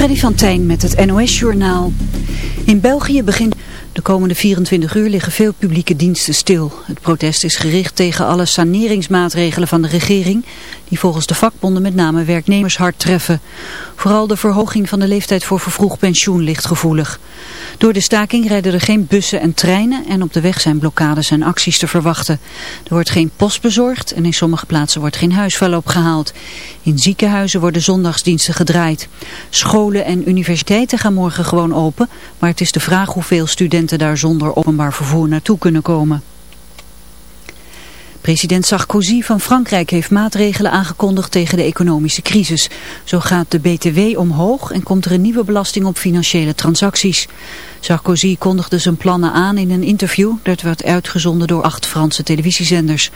Freddy van Tijn met het NOS-journaal. In België begint... De komende 24 uur liggen veel publieke diensten stil. Het protest is gericht tegen alle saneringsmaatregelen van de regering... die volgens de vakbonden met name werknemers hard treffen. Vooral de verhoging van de leeftijd voor vervroegd pensioen ligt gevoelig. Door de staking rijden er geen bussen en treinen... en op de weg zijn blokkades en acties te verwachten. Er wordt geen post bezorgd en in sommige plaatsen wordt geen huisvuil opgehaald. In ziekenhuizen worden zondagsdiensten gedraaid. Scholen en universiteiten gaan morgen gewoon open... maar het is de vraag hoeveel studenten daar zonder openbaar vervoer naartoe kunnen komen. President Sarkozy van Frankrijk heeft maatregelen aangekondigd tegen de economische crisis. Zo gaat de BTW omhoog en komt er een nieuwe belasting op financiële transacties. Sarkozy kondigde zijn plannen aan in een interview dat werd uitgezonden door acht Franse televisiezenders.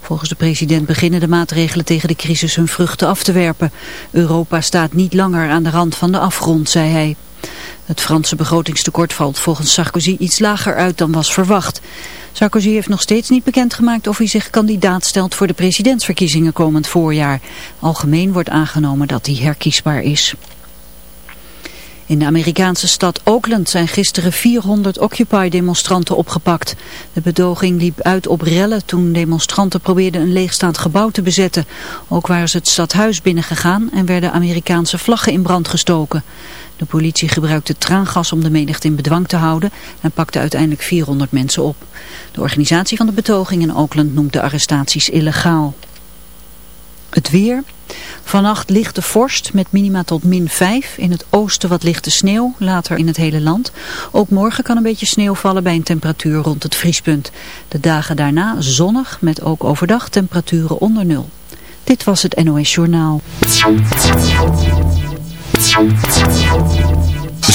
Volgens de president beginnen de maatregelen tegen de crisis hun vruchten af te werpen. Europa staat niet langer aan de rand van de afgrond, zei hij. Het Franse begrotingstekort valt volgens Sarkozy iets lager uit dan was verwacht. Sarkozy heeft nog steeds niet bekendgemaakt of hij zich kandidaat stelt voor de presidentsverkiezingen komend voorjaar. Algemeen wordt aangenomen dat hij herkiesbaar is. In de Amerikaanse stad Oakland zijn gisteren 400 Occupy-demonstranten opgepakt. De bedoging liep uit op rellen toen demonstranten probeerden een leegstaand gebouw te bezetten. Ook waren ze het stadhuis binnengegaan en werden Amerikaanse vlaggen in brand gestoken. De politie gebruikte traangas om de menigte in bedwang te houden en pakte uiteindelijk 400 mensen op. De organisatie van de betoging in Oakland noemt de arrestaties illegaal. Het weer. Vannacht lichte vorst met minima tot min 5. In het oosten wat lichte sneeuw, later in het hele land. Ook morgen kan een beetje sneeuw vallen bij een temperatuur rond het vriespunt. De dagen daarna zonnig met ook overdag temperaturen onder nul. Dit was het NOS Journaal.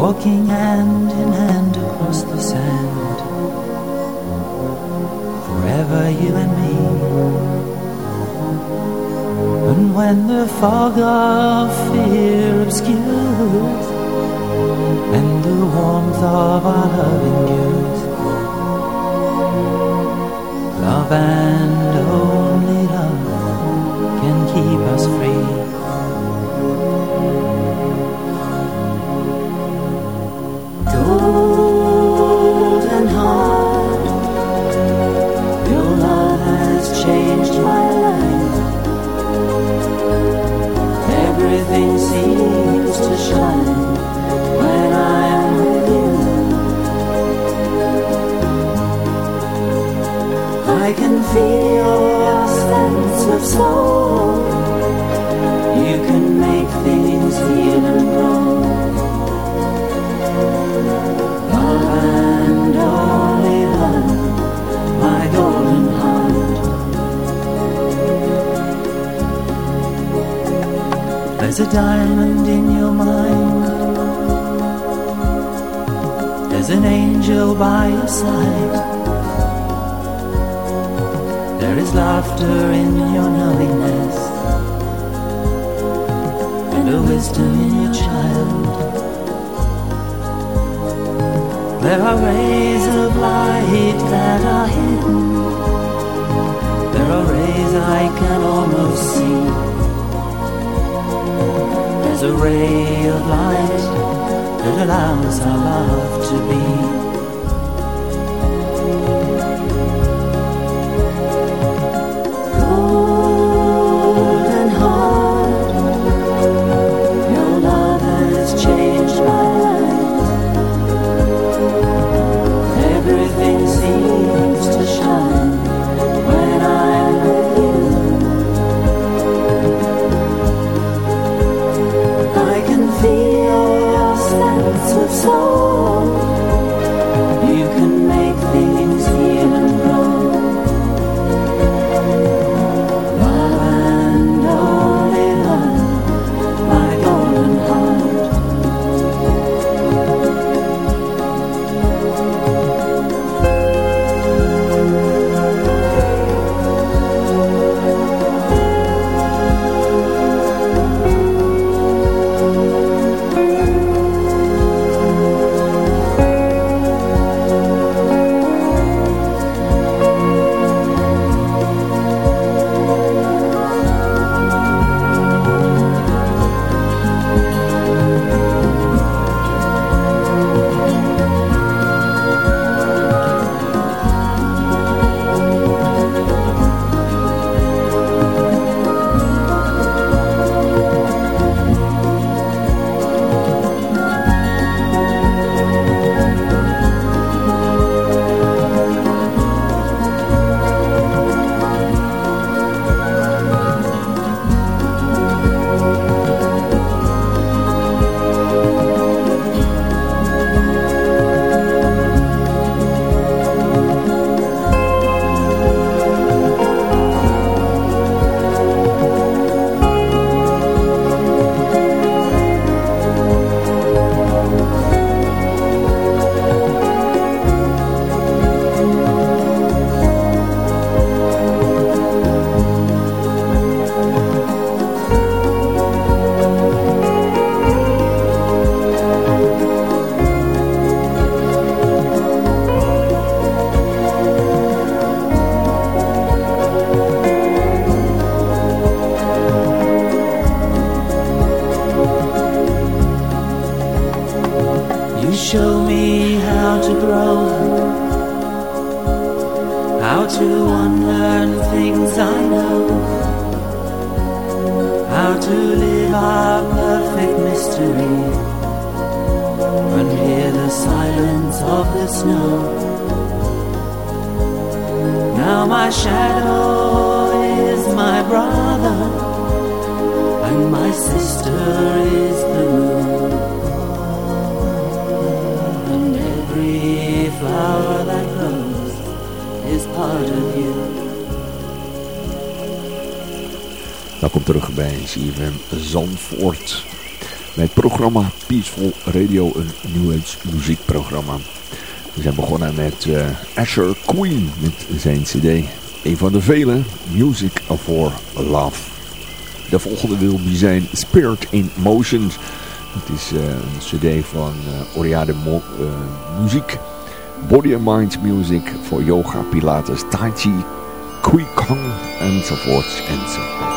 walking hand in hand across the sand. Forever you and me. And when the fog of fear obscures and the warmth of our love endures, love and only changed my life. Everything seems to shine when I'm with you. I can feel your sense of soul. There's a diamond in your mind. There's an angel by your side. There is laughter in your knowingness. And a wisdom in your child. There are rays of light that are hidden. There are rays I can almost see. A ray of light that allows our love to be. Programma Peaceful Radio, een New muziekprogramma. We zijn begonnen met uh, Asher Queen met zijn cd. Een van de vele, Music for Love. De volgende wil zijn Spirit in Motion. Het is uh, een cd van uh, Oriade Mo Muziek. Body and Mind Music voor yoga, pilates, tai chi, qigong enzovoorts enzovoorts.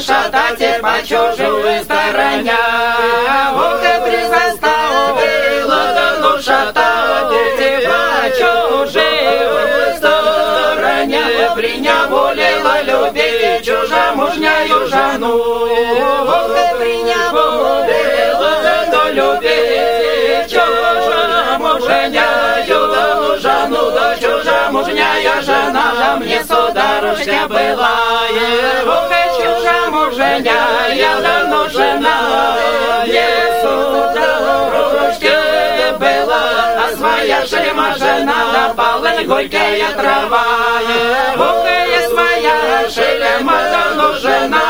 шататься по чужую стороня. Ох, я давно жена. Не сударушка была, а своя шлема жена да полын горькая трава. Ох, и своя шлема давно жена.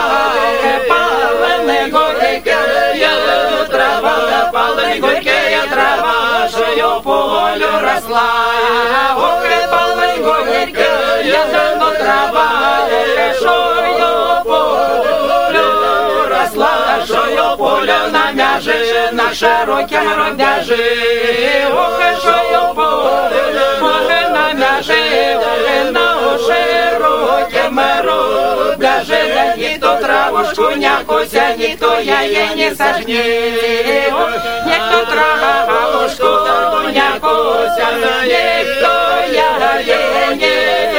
Полын горькая трава, да полын горькая трава, шею полю росла. Ох, и полын горькая давно трава, полю м'яжи, на широкім рубежі, ухишою поле, моги на м'яжи, на широкім рубежі, де ніхто травушку то я її не сажні, ніхто травушку някуся, ніхто яє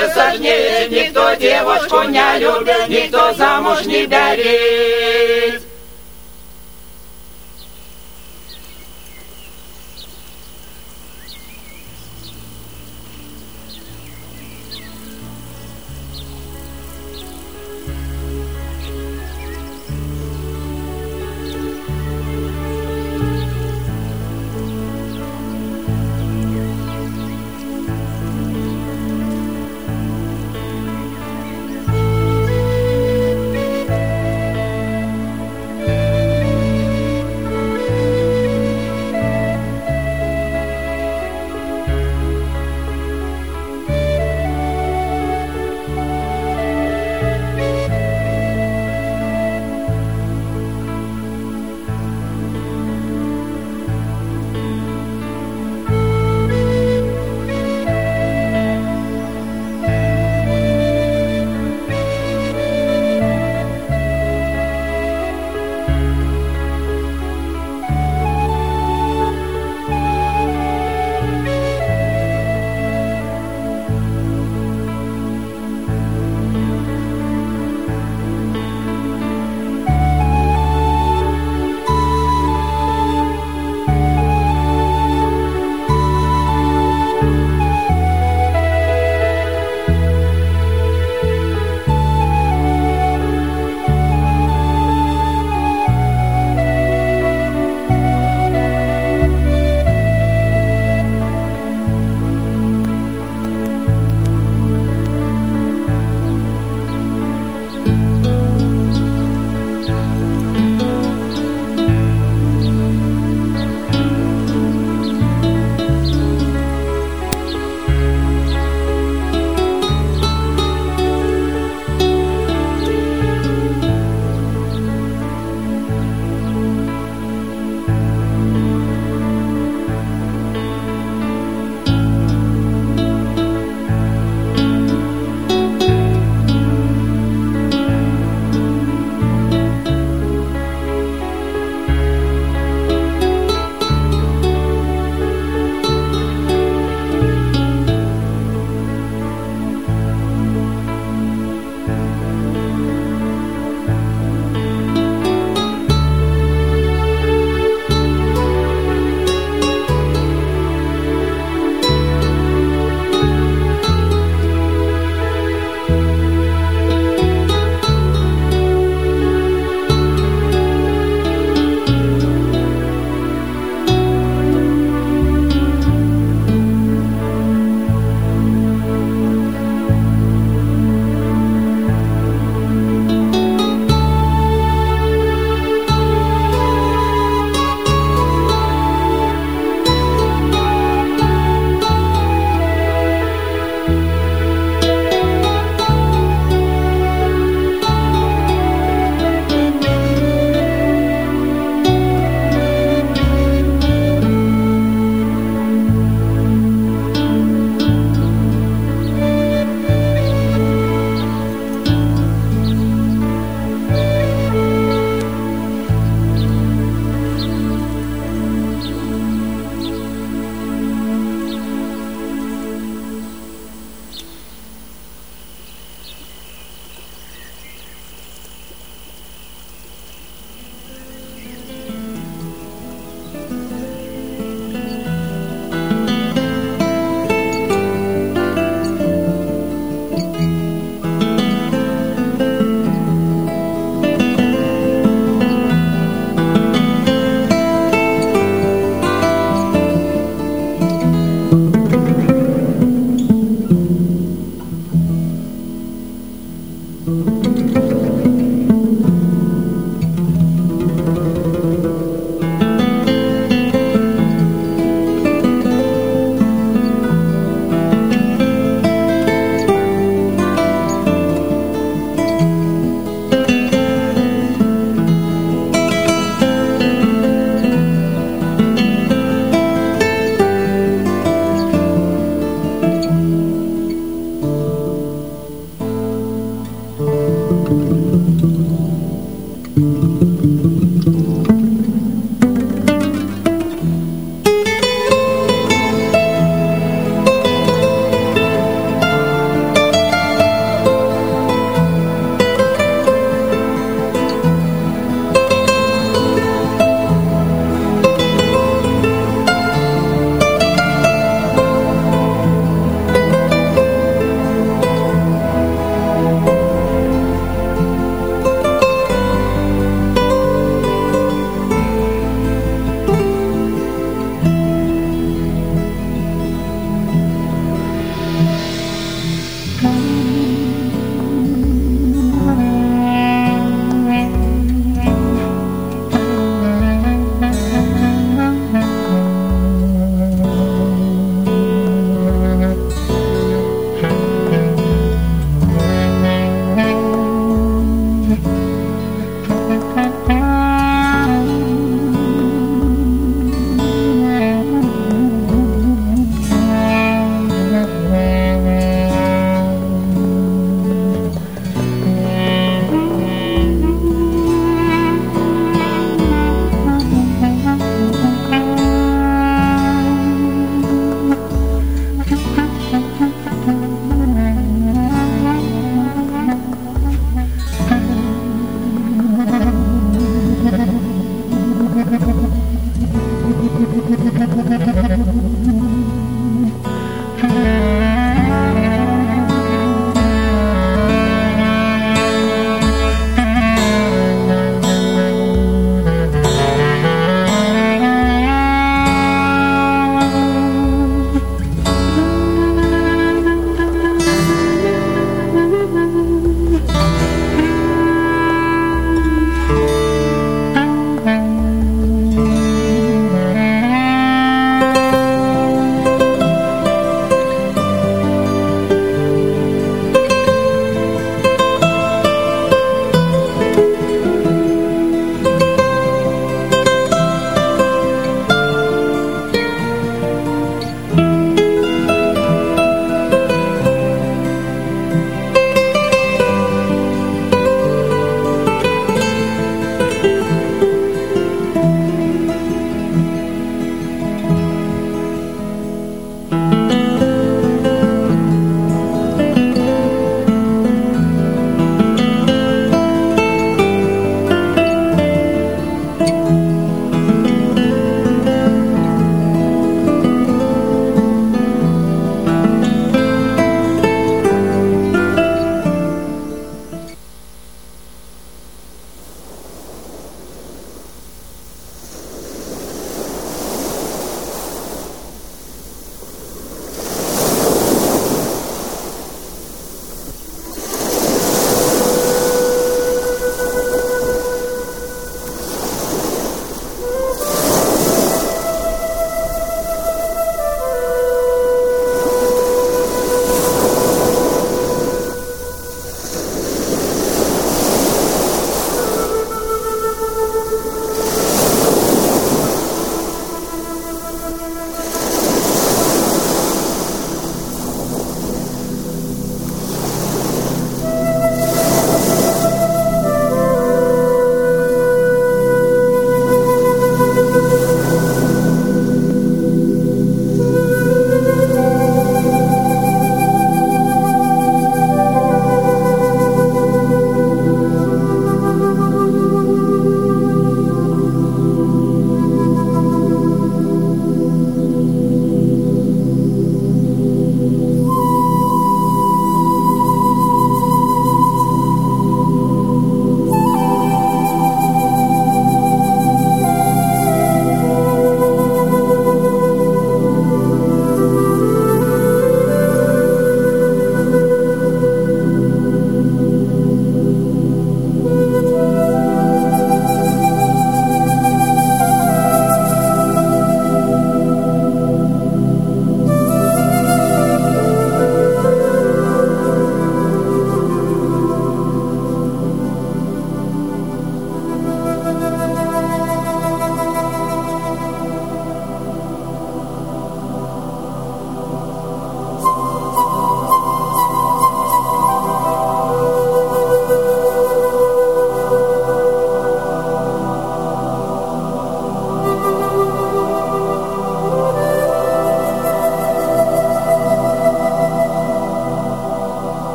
не сажні, ніхто дівочку не любить, ніхто замуж не дарить.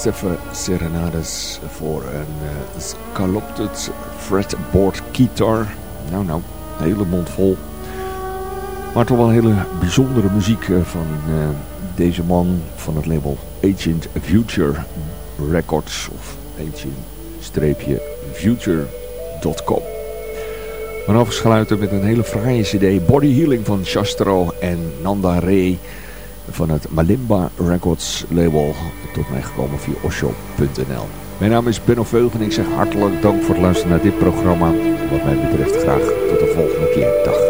Seven Serenades voor een uh, Scalopted Fretboard Guitar. Nou, nou, een hele mond vol. Maar toch wel hele bijzondere muziek uh, van uh, deze man van het label Agent Future Records of agent-future.com. We gaan afsluiten met een hele fraaie cd Body Healing van Shastro en Nanda Ray van het Malimba Records label tot mij gekomen via osho.nl. Mijn naam is Benno Veugel en ik zeg hartelijk dank voor het luisteren naar dit programma. Wat mij betreft graag tot de volgende keer. Dag.